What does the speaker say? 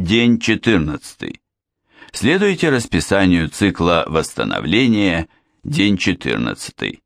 День 14. Следуйте расписанию цикла восстановления, день 14.